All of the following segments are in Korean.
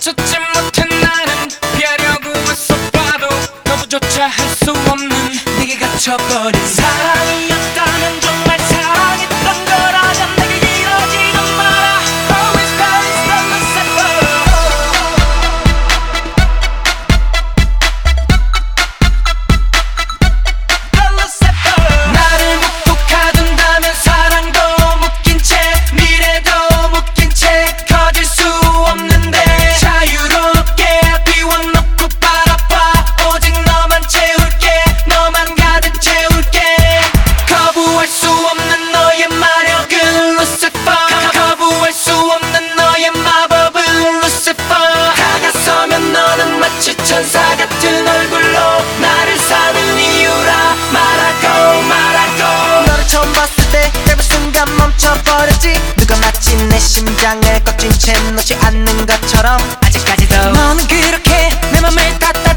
멈췄지 못한 나는 피하려고 애써봐도 너무조차 할 수 없는 네게 갇혀버린 삶 심장을 꺾인 채 놓지 않는 것처럼 아직까지도 너는 그렇게 내 맘을 닫다.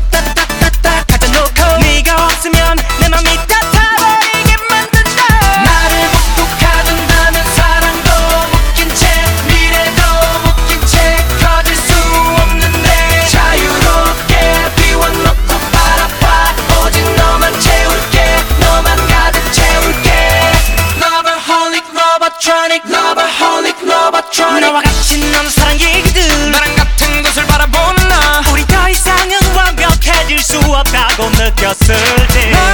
무섭다고 느꼈을지.